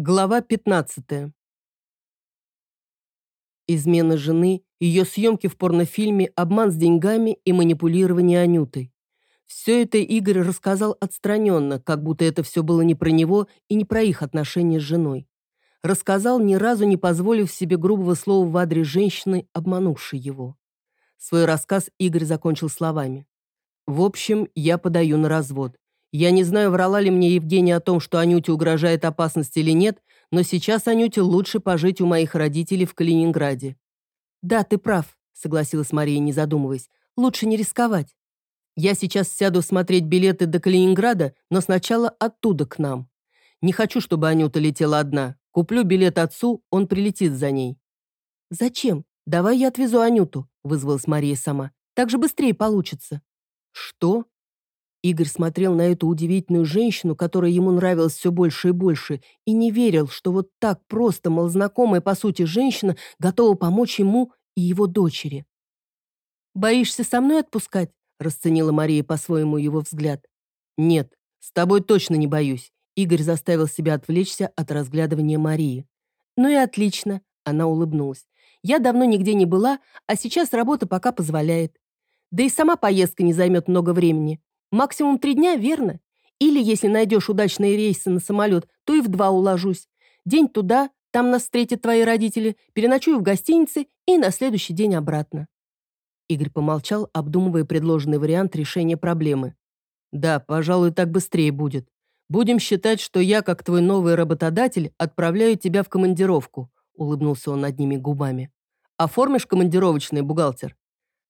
Глава 15. Измена жены, ее съемки в порнофильме, обман с деньгами и манипулирование Анютой. Все это Игорь рассказал отстраненно, как будто это все было не про него и не про их отношения с женой. Рассказал, ни разу не позволив себе грубого слова в адрес женщины, обманувшей его. Свой рассказ Игорь закончил словами. «В общем, я подаю на развод. Я не знаю, врала ли мне Евгения о том, что Анюте угрожает опасность или нет, но сейчас Анюте лучше пожить у моих родителей в Калининграде». «Да, ты прав», — согласилась Мария, не задумываясь. «Лучше не рисковать. Я сейчас сяду смотреть билеты до Калининграда, но сначала оттуда к нам. Не хочу, чтобы Анюта летела одна. Куплю билет отцу, он прилетит за ней». «Зачем? Давай я отвезу Анюту», — вызвалась Мария сама. «Так же быстрее получится». «Что?» Игорь смотрел на эту удивительную женщину, которая ему нравилась все больше и больше, и не верил, что вот так просто малознакомая по сути женщина готова помочь ему и его дочери. «Боишься со мной отпускать?» – расценила Мария по-своему его взгляд. «Нет, с тобой точно не боюсь». Игорь заставил себя отвлечься от разглядывания Марии. «Ну и отлично», – она улыбнулась. «Я давно нигде не была, а сейчас работа пока позволяет. Да и сама поездка не займет много времени. Максимум три дня, верно? Или, если найдешь удачные рейсы на самолет, то и в два уложусь. День туда, там нас встретят твои родители, переночую в гостинице и на следующий день обратно». Игорь помолчал, обдумывая предложенный вариант решения проблемы. «Да, пожалуй, так быстрее будет. Будем считать, что я, как твой новый работодатель, отправляю тебя в командировку», улыбнулся он одними губами. «Оформишь командировочный, бухгалтер?»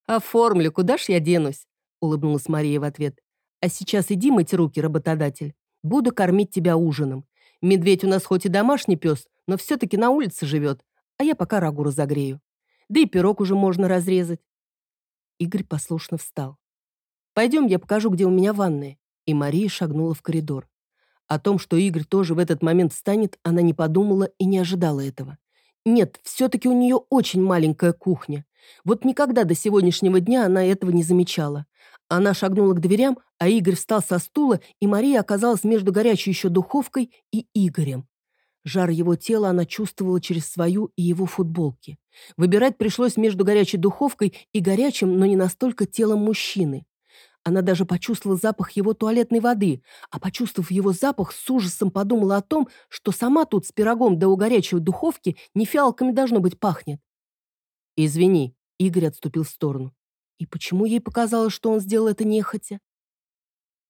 «Оформлю, куда ж я денусь?» улыбнулась Мария в ответ. А сейчас иди мыть руки, работодатель. Буду кормить тебя ужином. Медведь у нас хоть и домашний пес, но все-таки на улице живет, а я пока рагу разогрею. Да и пирог уже можно разрезать. Игорь послушно встал. «Пойдем, я покажу, где у меня ванная». И Мария шагнула в коридор. О том, что Игорь тоже в этот момент встанет, она не подумала и не ожидала этого. Нет, все-таки у нее очень маленькая кухня. Вот никогда до сегодняшнего дня она этого не замечала. Она шагнула к дверям, а Игорь встал со стула, и Мария оказалась между горячей еще духовкой и Игорем. Жар его тела она чувствовала через свою и его футболки. Выбирать пришлось между горячей духовкой и горячим, но не настолько телом мужчины. Она даже почувствовала запах его туалетной воды, а почувствовав его запах, с ужасом подумала о том, что сама тут с пирогом да у горячей духовки не фиалками должно быть пахнет. «Извини», — Игорь отступил в сторону. И почему ей показалось, что он сделал это нехотя?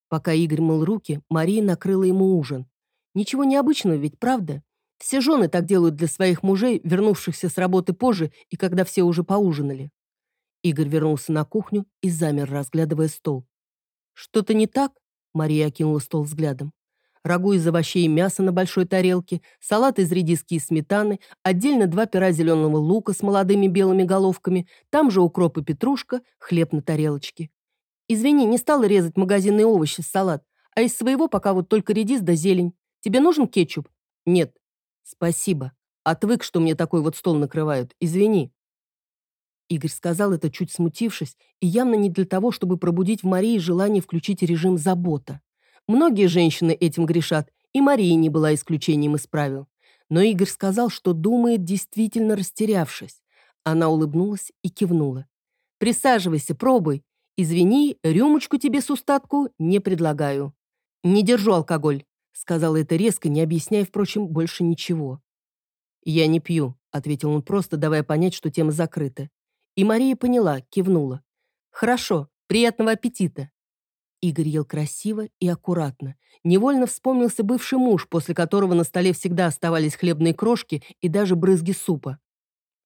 Пока Игорь мыл руки, Мария накрыла ему ужин. Ничего необычного ведь, правда? Все жены так делают для своих мужей, вернувшихся с работы позже и когда все уже поужинали. Игорь вернулся на кухню и замер, разглядывая стол. «Что-то не так?» Мария окинула стол взглядом рагу из овощей и мяса на большой тарелке, салат из редиски и сметаны, отдельно два пера зеленого лука с молодыми белыми головками, там же укроп и петрушка, хлеб на тарелочке. Извини, не стала резать магазинные овощи в салат, а из своего пока вот только редис да зелень. Тебе нужен кетчуп? Нет. Спасибо. Отвык, что мне такой вот стол накрывают. Извини. Игорь сказал это, чуть смутившись, и явно не для того, чтобы пробудить в Марии желание включить режим забота. Многие женщины этим грешат, и Мария не была исключением из правил. Но Игорь сказал, что думает, действительно растерявшись. Она улыбнулась и кивнула. «Присаживайся, пробуй. Извини, рюмочку тебе с устатку не предлагаю». «Не держу алкоголь», — сказала это резко, не объясняя, впрочем, больше ничего. «Я не пью», — ответил он просто, давая понять, что тема закрыта. И Мария поняла, кивнула. «Хорошо, приятного аппетита». Игорь ел красиво и аккуратно. Невольно вспомнился бывший муж, после которого на столе всегда оставались хлебные крошки и даже брызги супа.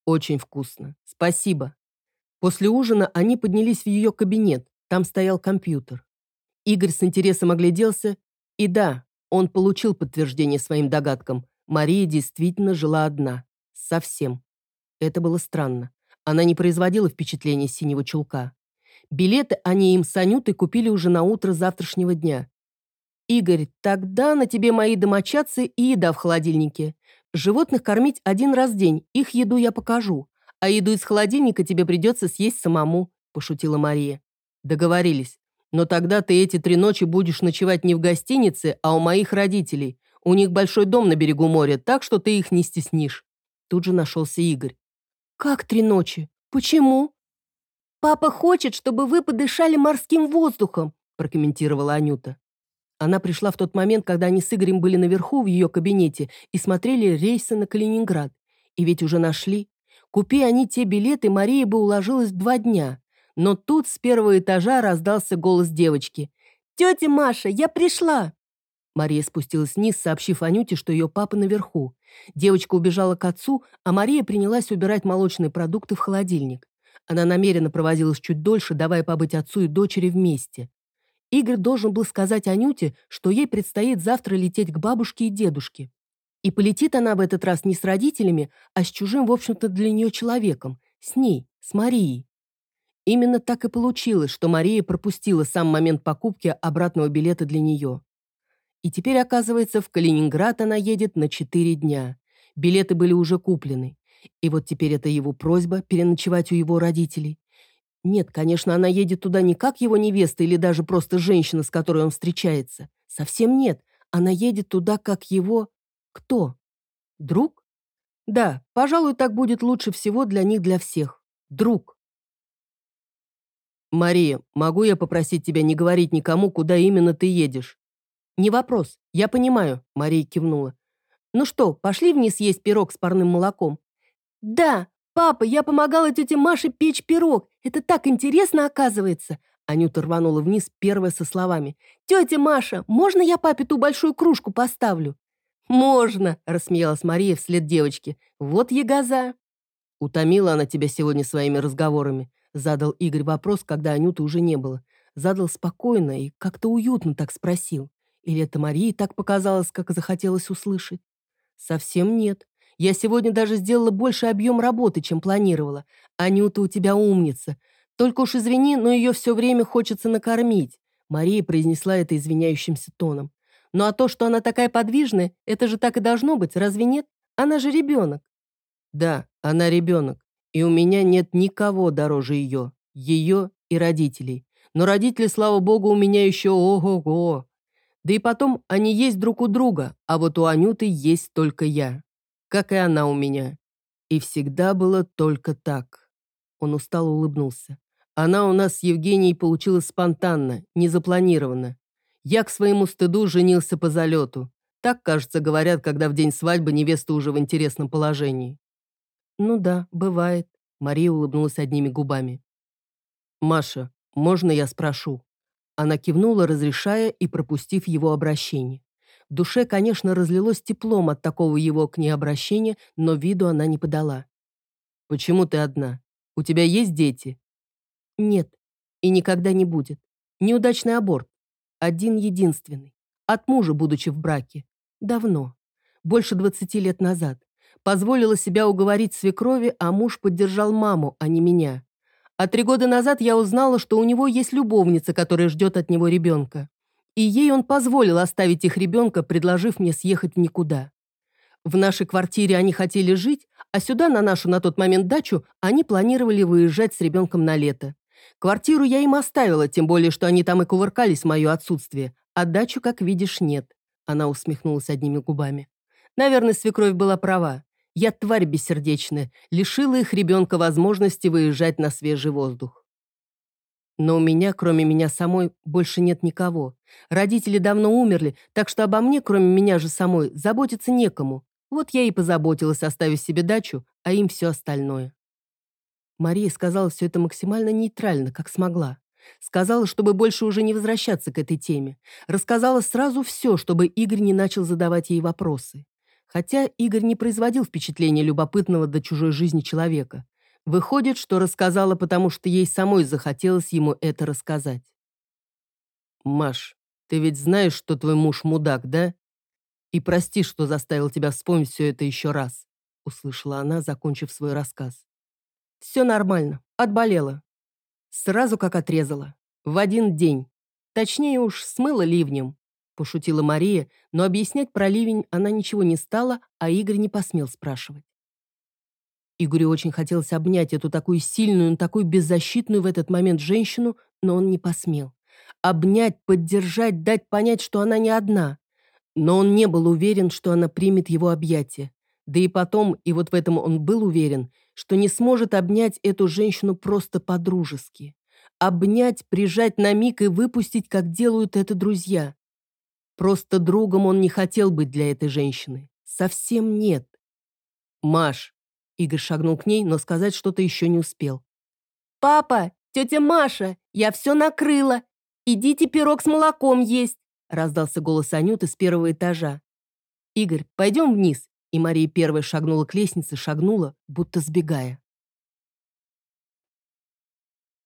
«Очень вкусно. Спасибо». После ужина они поднялись в ее кабинет. Там стоял компьютер. Игорь с интересом огляделся. И да, он получил подтверждение своим догадкам. Мария действительно жила одна. Совсем. Это было странно. Она не производила впечатления синего чулка. Билеты они им с Анютой купили уже на утро завтрашнего дня. «Игорь, тогда на тебе мои домочадцы и еда в холодильнике. Животных кормить один раз в день, их еду я покажу. А еду из холодильника тебе придется съесть самому», – пошутила Мария. «Договорились. Но тогда ты эти три ночи будешь ночевать не в гостинице, а у моих родителей. У них большой дом на берегу моря, так что ты их не стеснишь». Тут же нашелся Игорь. «Как три ночи? Почему?» «Папа хочет, чтобы вы подышали морским воздухом», прокомментировала Анюта. Она пришла в тот момент, когда они с Игорем были наверху в ее кабинете и смотрели рейсы на Калининград. И ведь уже нашли. Купи они те билеты, Мария бы уложилась два дня. Но тут с первого этажа раздался голос девочки. «Тетя Маша, я пришла!» Мария спустилась вниз, сообщив Анюте, что ее папа наверху. Девочка убежала к отцу, а Мария принялась убирать молочные продукты в холодильник. Она намеренно провозилась чуть дольше, давая побыть отцу и дочери вместе. Игорь должен был сказать Анюте, что ей предстоит завтра лететь к бабушке и дедушке. И полетит она в этот раз не с родителями, а с чужим, в общем-то, для нее человеком, с ней, с Марией. Именно так и получилось, что Мария пропустила сам момент покупки обратного билета для нее. И теперь, оказывается, в Калининград она едет на четыре дня. Билеты были уже куплены. И вот теперь это его просьба переночевать у его родителей. Нет, конечно, она едет туда не как его невеста или даже просто женщина, с которой он встречается. Совсем нет. Она едет туда как его... Кто? Друг? Да, пожалуй, так будет лучше всего для них, для всех. Друг. «Мария, могу я попросить тебя не говорить никому, куда именно ты едешь?» «Не вопрос. Я понимаю», — Мария кивнула. «Ну что, пошли вниз есть пирог с парным молоком?» «Да, папа, я помогала тете Маше печь пирог. Это так интересно оказывается!» Анюта рванула вниз первая со словами. «Тетя Маша, можно я папе ту большую кружку поставлю?» «Можно!» – рассмеялась Мария вслед девочке. «Вот ягоза!» «Утомила она тебя сегодня своими разговорами?» Задал Игорь вопрос, когда Анюты уже не было. Задал спокойно и как-то уютно так спросил. Или это Марии так показалось, как захотелось услышать? «Совсем нет. Я сегодня даже сделала больше объем работы, чем планировала. Анюта у тебя умница. Только уж извини, но ее все время хочется накормить. Мария произнесла это извиняющимся тоном. Ну а то, что она такая подвижная, это же так и должно быть, разве нет? Она же ребенок. Да, она ребенок. И у меня нет никого дороже ее. Ее и родителей. Но родители, слава богу, у меня еще ого-го. Да и потом, они есть друг у друга, а вот у Анюты есть только я как и она у меня. И всегда было только так. Он устало улыбнулся. Она у нас с Евгенией получилась спонтанно, незапланированно. Я к своему стыду женился по залету. Так, кажется, говорят, когда в день свадьбы невеста уже в интересном положении. Ну да, бывает. Мария улыбнулась одними губами. «Маша, можно я спрошу?» Она кивнула, разрешая и пропустив его обращение. В душе, конечно, разлилось теплом от такого его к ней обращения, но виду она не подала. «Почему ты одна? У тебя есть дети?» «Нет, и никогда не будет. Неудачный аборт. Один-единственный. От мужа, будучи в браке. Давно. Больше двадцати лет назад. Позволила себя уговорить свекрови, а муж поддержал маму, а не меня. А три года назад я узнала, что у него есть любовница, которая ждет от него ребенка. И ей он позволил оставить их ребенка, предложив мне съехать никуда. В нашей квартире они хотели жить, а сюда, на нашу на тот момент дачу, они планировали выезжать с ребенком на лето. Квартиру я им оставила, тем более, что они там и кувыркались в мое отсутствие. А дачу, как видишь, нет. Она усмехнулась одними губами. Наверное, свекровь была права. Я тварь бессердечная, лишила их ребенка возможности выезжать на свежий воздух. Но у меня, кроме меня самой, больше нет никого. Родители давно умерли, так что обо мне, кроме меня же самой, заботиться некому. Вот я и позаботилась, оставив себе дачу, а им все остальное. Мария сказала все это максимально нейтрально, как смогла. Сказала, чтобы больше уже не возвращаться к этой теме. Рассказала сразу все, чтобы Игорь не начал задавать ей вопросы. Хотя Игорь не производил впечатления любопытного до чужой жизни человека. Выходит, что рассказала, потому что ей самой захотелось ему это рассказать. «Маш, ты ведь знаешь, что твой муж мудак, да? И прости, что заставил тебя вспомнить все это еще раз», услышала она, закончив свой рассказ. «Все нормально, отболела. Сразу как отрезала. В один день. Точнее уж, смыла ливнем», пошутила Мария, но объяснять про ливень она ничего не стала, а Игорь не посмел спрашивать. Игорю очень хотелось обнять эту такую сильную, такую беззащитную в этот момент женщину, но он не посмел. Обнять, поддержать, дать понять, что она не одна. Но он не был уверен, что она примет его объятия. Да и потом, и вот в этом он был уверен, что не сможет обнять эту женщину просто по-дружески. Обнять, прижать на миг и выпустить, как делают это друзья. Просто другом он не хотел быть для этой женщины. Совсем нет. «Маш!» Игорь шагнул к ней, но сказать что-то еще не успел. «Папа! Тетя Маша! Я все накрыла! Идите пирог с молоком есть!» раздался голос Анюты с первого этажа. «Игорь, пойдем вниз!» И Мария первая шагнула к лестнице, шагнула, будто сбегая.